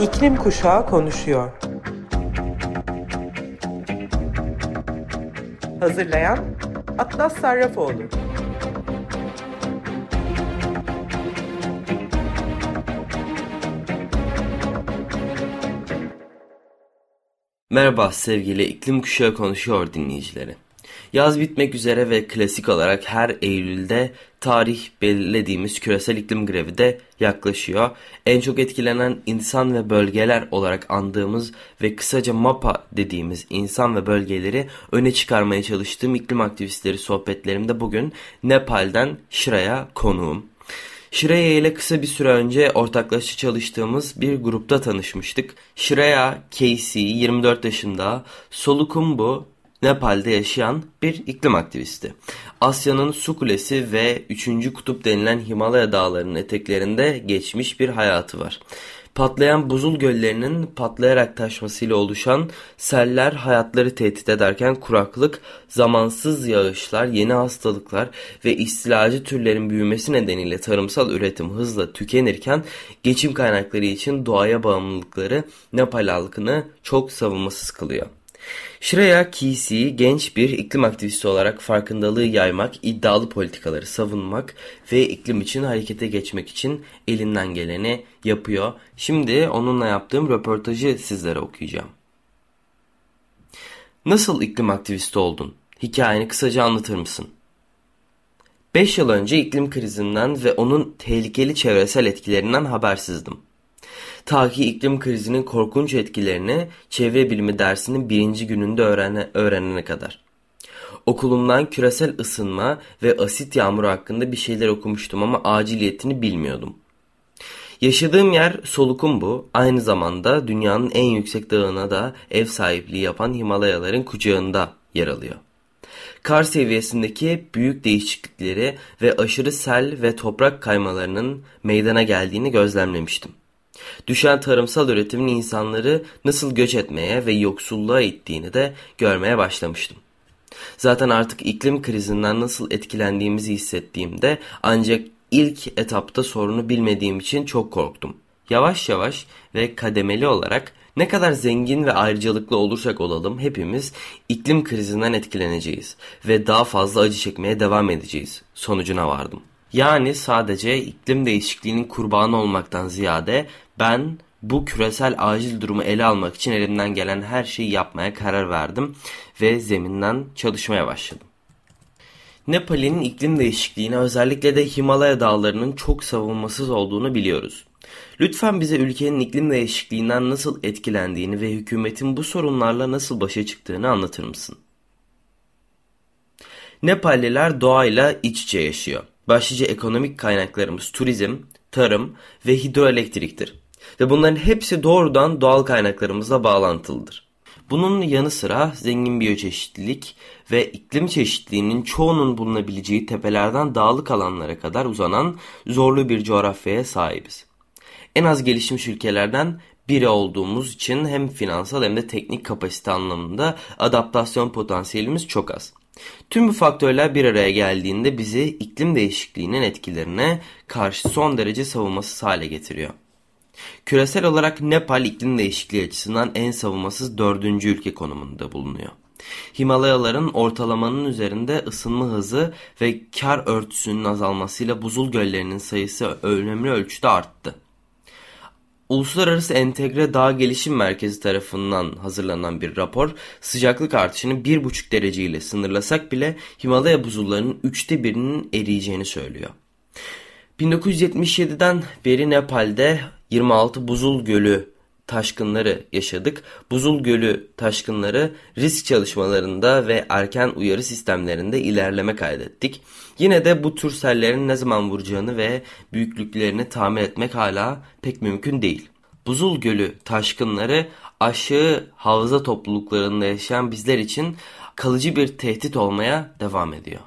İklim Kuşağı konuşuyor. Hazırlayan Atlas Sarrafoğlu. Merhaba sevgili İklim Kuşağı konuşuyor dinleyicileri. Yaz bitmek üzere ve klasik olarak her Eylül'de tarih belirlediğimiz küresel iklim grevi de yaklaşıyor. En çok etkilenen insan ve bölgeler olarak andığımız ve kısaca MAPA dediğimiz insan ve bölgeleri öne çıkarmaya çalıştığım iklim aktivistleri sohbetlerimde bugün Nepal'den Şıra'ya konuğum. Şiraya ile kısa bir süre önce ortaklaşa çalıştığımız bir grupta tanışmıştık. Shreya Casey 24 yaşında Solukumbu Nepal'de yaşayan bir iklim aktivisti. Asya'nın su kulesi ve 3. kutup denilen Himalaya dağlarının eteklerinde geçmiş bir hayatı var. Patlayan buzul göllerinin patlayarak taşmasıyla oluşan seller hayatları tehdit ederken kuraklık, zamansız yağışlar, yeni hastalıklar ve istilacı türlerin büyümesi nedeniyle tarımsal üretim hızla tükenirken geçim kaynakları için doğaya bağımlılıkları Nepal halkını çok savunmasız kılıyor. Shreya Kisi genç bir iklim aktivisti olarak farkındalığı yaymak, iddialı politikaları savunmak ve iklim için harekete geçmek için elinden geleni yapıyor. Şimdi onunla yaptığım röportajı sizlere okuyacağım. Nasıl iklim aktivisti oldun? Hikayeni kısaca anlatır mısın? 5 yıl önce iklim krizinden ve onun tehlikeli çevresel etkilerinden habersizdim. Ta iklim krizinin korkunç etkilerini çevre bilimi dersinin birinci gününde öğrene, öğrenene kadar. Okulumdan küresel ısınma ve asit yağmuru hakkında bir şeyler okumuştum ama aciliyetini bilmiyordum. Yaşadığım yer Solukumbu, aynı zamanda dünyanın en yüksek dağına da ev sahipliği yapan Himalayaların kucağında yer alıyor. Kar seviyesindeki büyük değişiklikleri ve aşırı sel ve toprak kaymalarının meydana geldiğini gözlemlemiştim. Düşen tarımsal üretimin insanları nasıl göç etmeye ve yoksulluğa ittiğini de görmeye başlamıştım. Zaten artık iklim krizinden nasıl etkilendiğimizi hissettiğimde ancak ilk etapta sorunu bilmediğim için çok korktum. Yavaş yavaş ve kademeli olarak ne kadar zengin ve ayrıcalıklı olursak olalım hepimiz iklim krizinden etkileneceğiz ve daha fazla acı çekmeye devam edeceğiz sonucuna vardım. Yani sadece iklim değişikliğinin kurbanı olmaktan ziyade ben bu küresel acil durumu ele almak için elimden gelen her şeyi yapmaya karar verdim ve zeminden çalışmaya başladım. Nepal'in iklim değişikliğine özellikle de Himalaya dağlarının çok savunmasız olduğunu biliyoruz. Lütfen bize ülkenin iklim değişikliğinden nasıl etkilendiğini ve hükümetin bu sorunlarla nasıl başa çıktığını anlatır mısın? Nepalliler doğayla iç içe yaşıyor. Başlıca ekonomik kaynaklarımız turizm, tarım ve hidroelektriktir. Ve bunların hepsi doğrudan doğal kaynaklarımızla bağlantılıdır. Bunun yanı sıra zengin biyoçeşitlilik ve iklim çeşitliliğinin çoğunun bulunabileceği tepelerden dağlık alanlara kadar uzanan zorlu bir coğrafyaya sahibiz. En az gelişmiş ülkelerden biri olduğumuz için hem finansal hem de teknik kapasite anlamında adaptasyon potansiyelimiz çok az. Tüm bu faktörler bir araya geldiğinde bizi iklim değişikliğinin etkilerine karşı son derece savunmasız hale getiriyor. Küresel olarak Nepal iklim değişikliği açısından en savunmasız dördüncü ülke konumunda bulunuyor. Himalayaların ortalamanın üzerinde ısınma hızı ve kar örtüsünün azalmasıyla buzul göllerinin sayısı önemli ölçüde arttı. Uluslararası Entegre Dağ Gelişim Merkezi tarafından hazırlanan bir rapor sıcaklık artışını 1,5 derece ile sınırlasak bile Himalaya buzullarının üçte birinin eriyeceğini söylüyor. 1977'den beri Nepal'de 26 buzul gölü taşkınları yaşadık. Buzul Gölü taşkınları risk çalışmalarında ve erken uyarı sistemlerinde ilerleme kaydettik. Yine de bu tür sellerin ne zaman vuracağını ve büyüklüklerini tahmin etmek hala pek mümkün değil. Buzul Gölü taşkınları aşağı havza topluluklarında yaşayan bizler için kalıcı bir tehdit olmaya devam ediyor.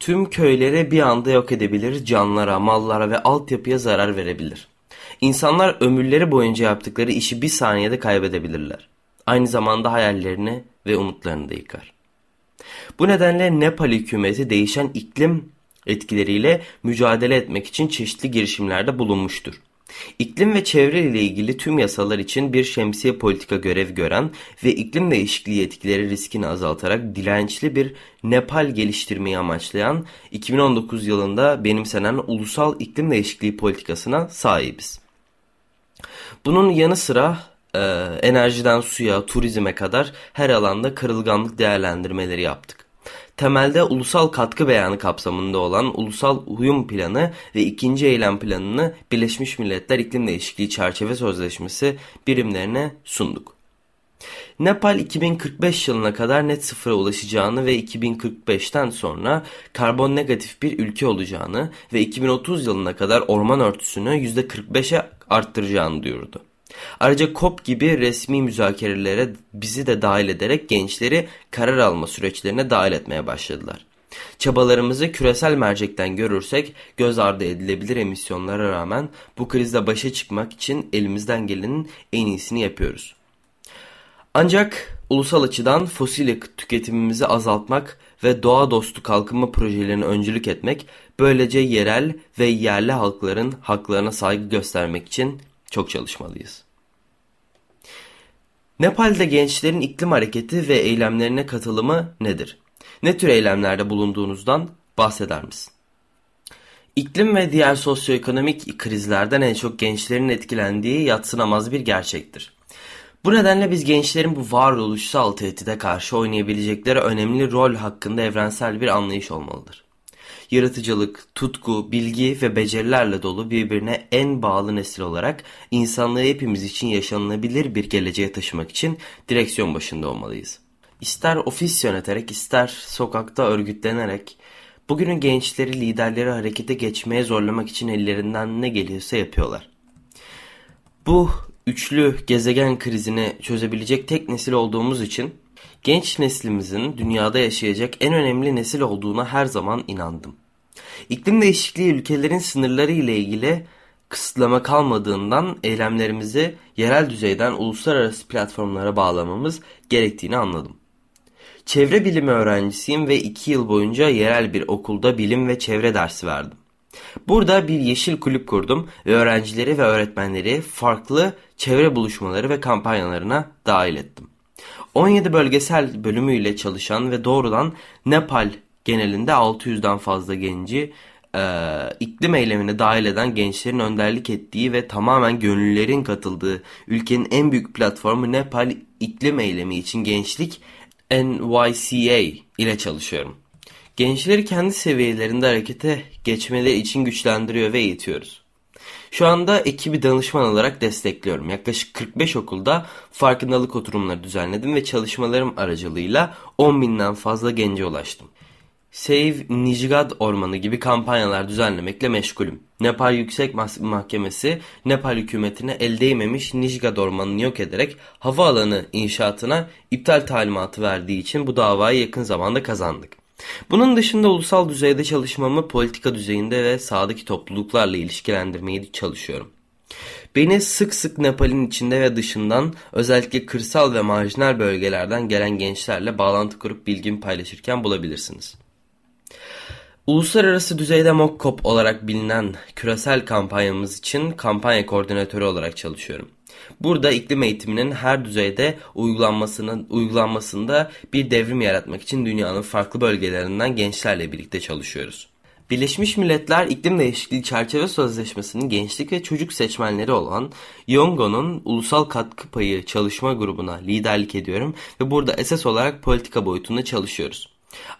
Tüm köyleri bir anda yok edebilir, canlara, mallara ve altyapıya zarar verebilir. İnsanlar ömürleri boyunca yaptıkları işi bir saniyede kaybedebilirler. Aynı zamanda hayallerini ve umutlarını da yıkar. Bu nedenle Nepal hükümeti değişen iklim etkileriyle mücadele etmek için çeşitli girişimlerde bulunmuştur. İklim ve çevre ile ilgili tüm yasalar için bir şemsiye politika görev gören ve iklim değişikliği etkileri riskini azaltarak dirençli bir Nepal geliştirmeyi amaçlayan 2019 yılında benimsenen ulusal iklim değişikliği politikasına sahibiz. Bunun yanı sıra e, enerjiden suya, turizme kadar her alanda kırılganlık değerlendirmeleri yaptık temelde ulusal katkı beyanı kapsamında olan Ulusal Uyum Planı ve ikinci eylem planını Birleşmiş Milletler İklim Değişikliği Çerçeve Sözleşmesi birimlerine sunduk. Nepal 2045 yılına kadar net sıfıra ulaşacağını ve 2045'ten sonra karbon negatif bir ülke olacağını ve 2030 yılına kadar orman örtüsünü %45'e arttıracağını duyurdu. Ayrıca COP gibi resmi müzakerelere bizi de dahil ederek gençleri karar alma süreçlerine dahil etmeye başladılar. Çabalarımızı küresel mercekten görürsek göz ardı edilebilir emisyonlara rağmen bu krizle başa çıkmak için elimizden gelenin en iyisini yapıyoruz. Ancak ulusal açıdan fosil tüketimimizi azaltmak ve doğa dostu kalkınma projelerine öncülük etmek, böylece yerel ve yerli halkların haklarına saygı göstermek için çok çalışmalıyız. Nepal'de gençlerin iklim hareketi ve eylemlerine katılımı nedir? Ne tür eylemlerde bulunduğunuzdan bahseder misin? İklim ve diğer sosyoekonomik krizlerden en çok gençlerin etkilendiği yatsınamaz bir gerçektir. Bu nedenle biz gençlerin bu varoluşsal tehdide karşı oynayabilecekleri önemli rol hakkında evrensel bir anlayış olmalıdır yaratıcılık, tutku, bilgi ve becerilerle dolu birbirine en bağlı nesil olarak insanlığı hepimiz için yaşanılabilir bir geleceğe taşımak için direksiyon başında olmalıyız. İster ofis yöneterek ister sokakta örgütlenerek bugünün gençleri liderleri harekete geçmeye zorlamak için ellerinden ne geliyorsa yapıyorlar. Bu üçlü gezegen krizini çözebilecek tek nesil olduğumuz için genç neslimizin dünyada yaşayacak en önemli nesil olduğuna her zaman inandım. İklim değişikliği ülkelerin sınırları ile ilgili kısıtlama kalmadığından eylemlerimizi yerel düzeyden uluslararası platformlara bağlamamız gerektiğini anladım. Çevre bilimi öğrencisiyim ve iki yıl boyunca yerel bir okulda bilim ve çevre dersi verdim. Burada bir yeşil kulüp kurdum ve öğrencileri ve öğretmenleri farklı çevre buluşmaları ve kampanyalarına dahil ettim. 17 bölgesel bölümüyle çalışan ve doğrudan Nepal genelinde 600'den fazla genci e, iklim eylemine dahil eden gençlerin önderlik ettiği ve tamamen gönüllülerin katıldığı ülkenin en büyük platformu Nepal iklim Eylemi için Gençlik NYCA ile çalışıyorum. Gençleri kendi seviyelerinde harekete geçmeleri için güçlendiriyor ve eğitiyoruz. Şu anda ekibi danışman olarak destekliyorum. Yaklaşık 45 okulda farkındalık oturumları düzenledim ve çalışmalarım aracılığıyla 10 binden fazla gence ulaştım. Save Nijgad Ormanı gibi kampanyalar düzenlemekle meşgulüm. Nepal Yüksek Mahkemesi Nepal hükümetine el değmemiş Nijgad Ormanı'nı yok ederek havaalanı inşaatına iptal talimatı verdiği için bu davayı yakın zamanda kazandık. Bunun dışında ulusal düzeyde çalışmamı politika düzeyinde ve sağdaki topluluklarla ilişkilendirmeyi çalışıyorum. Beni sık sık Nepal'in içinde ve dışından özellikle kırsal ve marjinal bölgelerden gelen gençlerle bağlantı kurup bilgimi paylaşırken bulabilirsiniz. Uluslararası düzeyde MOKKOP olarak bilinen küresel kampanyamız için kampanya koordinatörü olarak çalışıyorum. Burada iklim eğitiminin her düzeyde uygulanmasının uygulanmasında bir devrim yaratmak için dünyanın farklı bölgelerinden gençlerle birlikte çalışıyoruz. Birleşmiş Milletler İklim Değişikliği Çerçeve Sözleşmesi'nin gençlik ve çocuk seçmenleri olan Yongo'nun ulusal katkı payı çalışma grubuna liderlik ediyorum ve burada esas olarak politika boyutunda çalışıyoruz.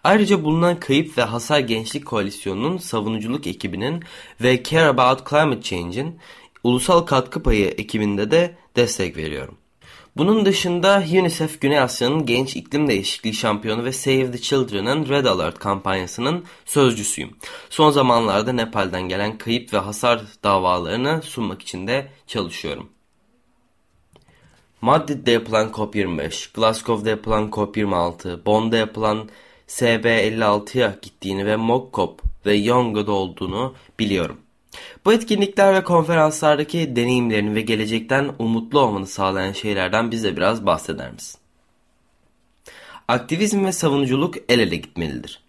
Ayrıca bulunan Kayıp ve Hasar Gençlik Koalisyonu'nun savunuculuk ekibinin ve Care About Climate Change'in ulusal katkı payı ekibinde de destek veriyorum. Bunun dışında UNICEF Güney Asya'nın Genç İklim Değişikliği Şampiyonu ve Save the Children'ın Red Alert kampanyasının sözcüsüyüm. Son zamanlarda Nepal'den gelen kayıp ve hasar davalarını sunmak için de çalışıyorum. Madrid'de yapılan COP25, Glasgow'da yapılan COP26, Bonn'da yapılan SB56'ya gittiğini ve Mokkop ve Yonga'da olduğunu biliyorum. Bu etkinlikler ve konferanslardaki deneyimlerini ve gelecekten umutlu olmanı sağlayan şeylerden bize biraz bahseder misin? Aktivizm ve savunuculuk el ele gitmelidir.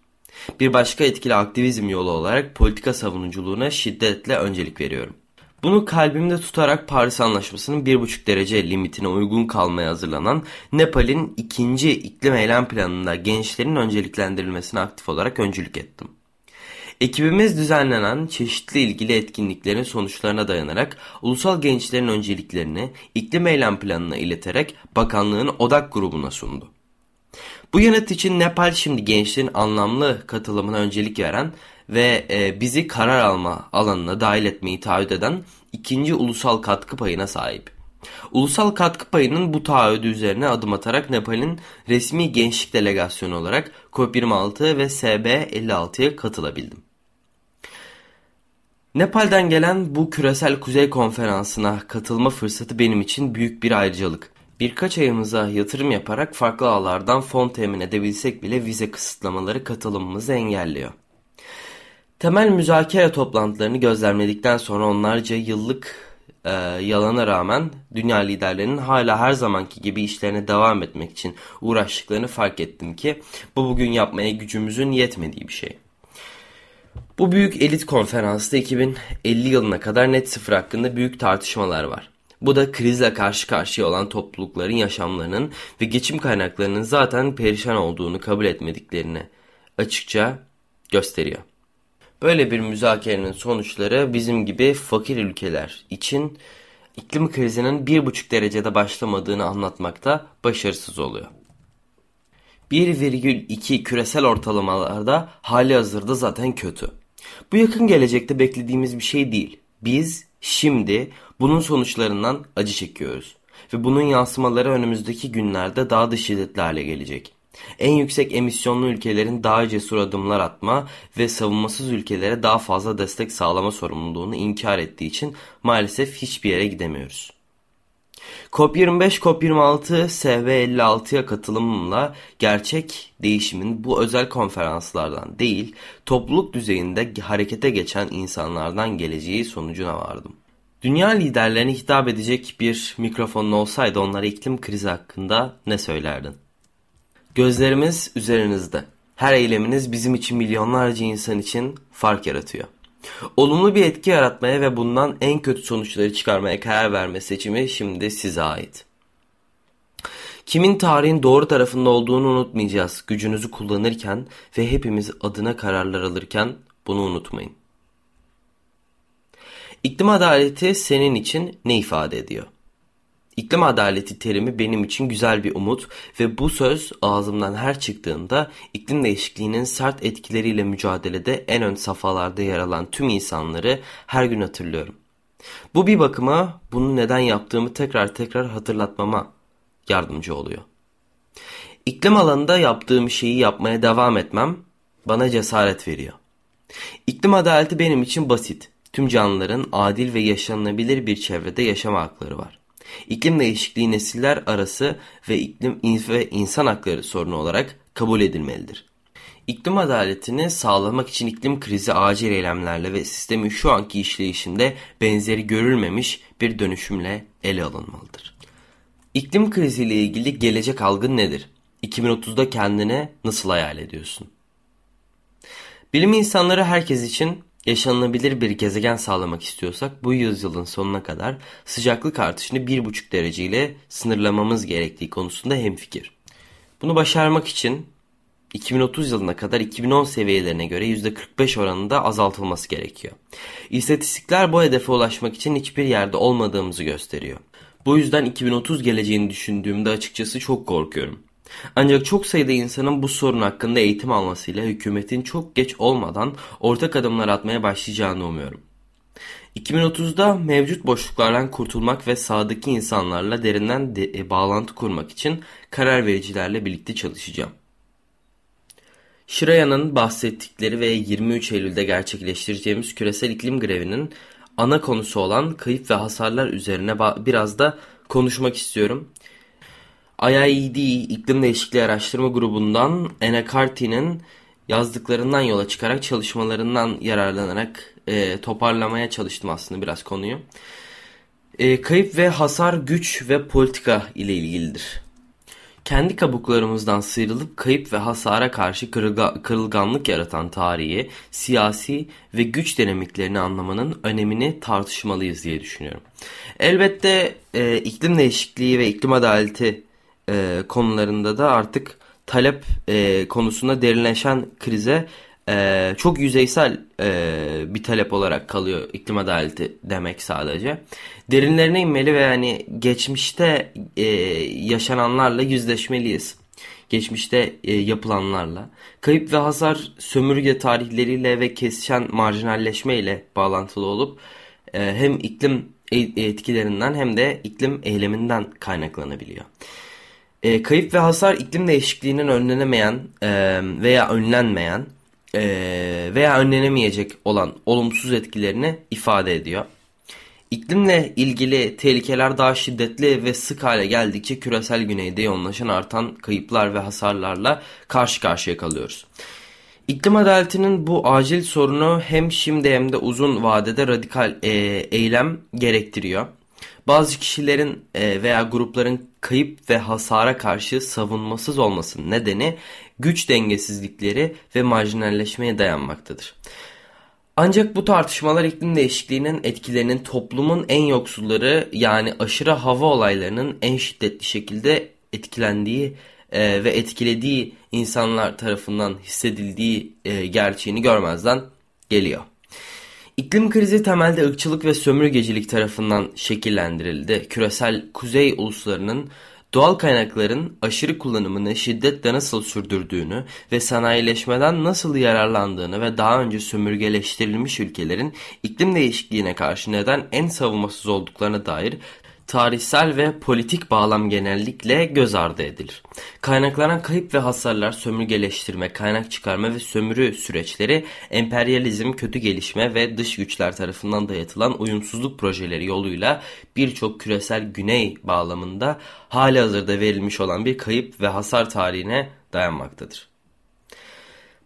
Bir başka etkili aktivizm yolu olarak politika savunuculuğuna şiddetle öncelik veriyorum. Bunu kalbimde tutarak Paris Anlaşması'nın 1,5 derece limitine uygun kalmaya hazırlanan Nepal'in ikinci iklim eylem planında gençlerin önceliklendirilmesine aktif olarak öncülük ettim. Ekibimiz düzenlenen çeşitli ilgili etkinliklerin sonuçlarına dayanarak ulusal gençlerin önceliklerini iklim eylem planına ileterek bakanlığın odak grubuna sundu. Bu yanıt için Nepal şimdi gençlerin anlamlı katılımına öncelik veren ve e, bizi karar alma alanına dahil etmeyi taahhüt eden ikinci ulusal katkı payına sahip. Ulusal katkı payının bu taahhüdü üzerine adım atarak Nepal'in resmi gençlik delegasyonu olarak COP26 ve SB56'ya katılabildim. Nepal'den gelen bu küresel kuzey konferansına katılma fırsatı benim için büyük bir ayrıcalık. Birkaç ayımıza yatırım yaparak farklı ağlardan fon temin edebilsek bile vize kısıtlamaları katılımımızı engelliyor. Temel müzakere toplantılarını gözlemledikten sonra onlarca yıllık e, yalana rağmen dünya liderlerinin hala her zamanki gibi işlerine devam etmek için uğraştıklarını fark ettim ki bu bugün yapmaya gücümüzün yetmediği bir şey. Bu büyük elit konferansta 2050 yılına kadar net sıfır hakkında büyük tartışmalar var. Bu da krizle karşı karşıya olan toplulukların yaşamlarının ve geçim kaynaklarının zaten perişan olduğunu kabul etmediklerini açıkça gösteriyor. Böyle bir müzakerenin sonuçları bizim gibi fakir ülkeler için iklim krizinin 1,5 derecede başlamadığını anlatmakta başarısız oluyor. 1,2 küresel ortalamalarda hali hazırda zaten kötü. Bu yakın gelecekte beklediğimiz bir şey değil. Biz şimdi bunun sonuçlarından acı çekiyoruz. Ve bunun yansımaları önümüzdeki günlerde daha da şiddetli hale gelecek. En yüksek emisyonlu ülkelerin daha cesur adımlar atma ve savunmasız ülkelere daha fazla destek sağlama sorumluluğunu inkar ettiği için maalesef hiçbir yere gidemiyoruz. COP25, COP26, SV56'ya katılımımla gerçek değişimin bu özel konferanslardan değil, topluluk düzeyinde harekete geçen insanlardan geleceği sonucuna vardım. Dünya liderlerine hitap edecek bir mikrofonun olsaydı onlara iklim krizi hakkında ne söylerdin? Gözlerimiz üzerinizde. Her eyleminiz bizim için milyonlarca insan için fark yaratıyor. Olumlu bir etki yaratmaya ve bundan en kötü sonuçları çıkarmaya karar verme seçimi şimdi size ait. Kimin tarihin doğru tarafında olduğunu unutmayacağız. Gücünüzü kullanırken ve hepimiz adına kararlar alırken bunu unutmayın. İklim adaleti senin için ne ifade ediyor? İklim adaleti terimi benim için güzel bir umut ve bu söz ağzımdan her çıktığında iklim değişikliğinin sert etkileriyle mücadelede en ön safhalarda yer alan tüm insanları her gün hatırlıyorum. Bu bir bakıma bunu neden yaptığımı tekrar tekrar hatırlatmama yardımcı oluyor. İklim alanında yaptığım şeyi yapmaya devam etmem bana cesaret veriyor. İklim adaleti benim için basit. Tüm canlıların adil ve yaşanılabilir bir çevrede yaşama hakları var. İklim değişikliği nesiller arası ve iklim ve insan hakları sorunu olarak kabul edilmelidir. İklim adaletini sağlamak için iklim krizi acil eylemlerle ve sistemin şu anki işleyişinde benzeri görülmemiş bir dönüşümle ele alınmalıdır. İklim kriziyle ilgili gelecek algın nedir? 2030'da kendine nasıl hayal ediyorsun? Bilim insanları herkes için yaşanılabilir bir gezegen sağlamak istiyorsak bu yüzyılın sonuna kadar sıcaklık artışını 1,5 derece ile sınırlamamız gerektiği konusunda hemfikir. Bunu başarmak için 2030 yılına kadar 2010 seviyelerine göre %45 oranında azaltılması gerekiyor. İstatistikler bu hedefe ulaşmak için hiçbir yerde olmadığımızı gösteriyor. Bu yüzden 2030 geleceğini düşündüğümde açıkçası çok korkuyorum. Ancak çok sayıda insanın bu sorun hakkında eğitim almasıyla hükümetin çok geç olmadan ortak adımlar atmaya başlayacağını umuyorum. 2030'da mevcut boşluklardan kurtulmak ve sahadaki insanlarla derinden de, e, bağlantı kurmak için karar vericilerle birlikte çalışacağım. Şiraya'nın bahsettikleri ve 23 Eylül'de gerçekleştireceğimiz küresel iklim grevinin ana konusu olan kayıp ve hasarlar üzerine biraz da konuşmak istiyorum. IIED İklim Değişikliği Araştırma Grubu'ndan Anna Carty'nin yazdıklarından yola çıkarak çalışmalarından yararlanarak e, toparlamaya çalıştım aslında biraz konuyu. E, kayıp ve hasar güç ve politika ile ilgilidir. kendi kabuklarımızdan sıyrılıp kayıp ve hasara karşı kırılga, kırılganlık yaratan tarihi, siyasi ve güç dinamiklerini anlamanın önemini tartışmalıyız diye düşünüyorum. Elbette e, iklim değişikliği ve iklim adaleti e, konularında da artık talep e, konusunda derinleşen krize e, çok yüzeysel e, bir talep olarak kalıyor iklim adaleti demek sadece. Derinlerine inmeli ve yani geçmişte e, yaşananlarla yüzleşmeliyiz. Geçmişte e, yapılanlarla. Kayıp ve hasar sömürge tarihleriyle ve kesişen marjinalleşme ile bağlantılı olup e, hem iklim e, etkilerinden hem de iklim eyleminden kaynaklanabiliyor. E, kayıp ve hasar iklim değişikliğinin önlenemeyen e, veya önlenmeyen e, veya önlenemeyecek olan olumsuz etkilerini ifade ediyor. İklimle ilgili tehlikeler daha şiddetli ve sık hale geldikçe küresel güneyde yoğunlaşan artan kayıplar ve hasarlarla karşı karşıya kalıyoruz. İklim adaletinin bu acil sorunu hem şimdi hem de uzun vadede radikal e, eylem gerektiriyor. Bazı kişilerin e, veya grupların kayıp ve hasara karşı savunmasız olmasının nedeni güç dengesizlikleri ve marjinalleşmeye dayanmaktadır. Ancak bu tartışmalar iklim değişikliğinin etkilerinin toplumun en yoksulları yani aşırı hava olaylarının en şiddetli şekilde etkilendiği e, ve etkilediği insanlar tarafından hissedildiği e, gerçeğini görmezden geliyor. İklim krizi temelde ırkçılık ve sömürgecilik tarafından şekillendirildi. Küresel kuzey uluslarının doğal kaynakların aşırı kullanımını şiddetle nasıl sürdürdüğünü ve sanayileşmeden nasıl yararlandığını ve daha önce sömürgeleştirilmiş ülkelerin iklim değişikliğine karşı neden en savunmasız olduklarına dair tarihsel ve politik bağlam genellikle göz ardı edilir. Kaynaklanan kayıp ve hasarlar, sömürgeleştirme, kaynak çıkarma ve sömürü süreçleri, emperyalizm, kötü gelişme ve dış güçler tarafından dayatılan uyumsuzluk projeleri yoluyla birçok küresel güney bağlamında hali hazırda verilmiş olan bir kayıp ve hasar tarihine dayanmaktadır.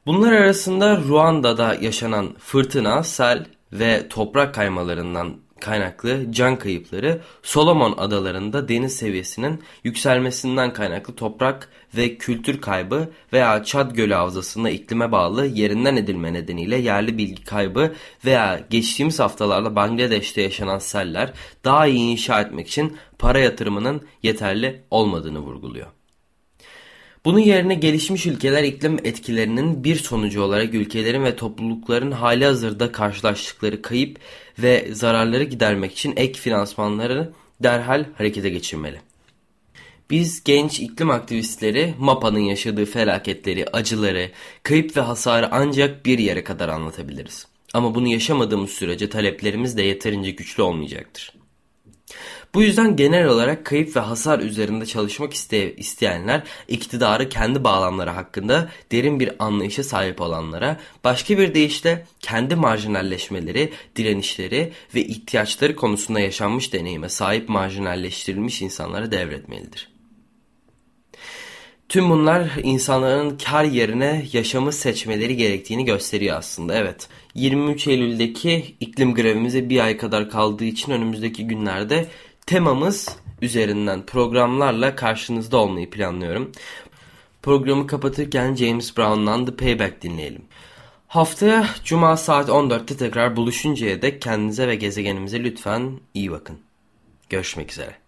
Bunlar arasında Ruanda'da yaşanan fırtına, sel ve toprak kaymalarından kaynaklı can kayıpları Solomon adalarında deniz seviyesinin yükselmesinden kaynaklı toprak ve kültür kaybı veya Çad Gölü havzasında iklime bağlı yerinden edilme nedeniyle yerli bilgi kaybı veya geçtiğimiz haftalarda Bangladeş'te yaşanan seller daha iyi inşa etmek için para yatırımının yeterli olmadığını vurguluyor. Bunun yerine gelişmiş ülkeler iklim etkilerinin bir sonucu olarak ülkelerin ve toplulukların hali hazırda karşılaştıkları kayıp ve zararları gidermek için ek finansmanları derhal harekete geçirmeli. Biz genç iklim aktivistleri MAPA'nın yaşadığı felaketleri, acıları, kayıp ve hasarı ancak bir yere kadar anlatabiliriz. Ama bunu yaşamadığımız sürece taleplerimiz de yeterince güçlü olmayacaktır. Bu yüzden genel olarak kayıp ve hasar üzerinde çalışmak iste isteyenler iktidarı kendi bağlamları hakkında derin bir anlayışa sahip olanlara, başka bir deyişle kendi marjinalleşmeleri, direnişleri ve ihtiyaçları konusunda yaşanmış deneyime sahip marjinalleştirilmiş insanlara devretmelidir. Tüm bunlar insanların kar yerine yaşamı seçmeleri gerektiğini gösteriyor aslında. Evet 23 Eylül'deki iklim grevimize bir ay kadar kaldığı için önümüzdeki günlerde temamız üzerinden programlarla karşınızda olmayı planlıyorum. Programı kapatırken James Brown'dan The Payback dinleyelim. Haftaya Cuma saat 14'te tekrar buluşuncaya dek kendinize ve gezegenimize lütfen iyi bakın. Görüşmek üzere.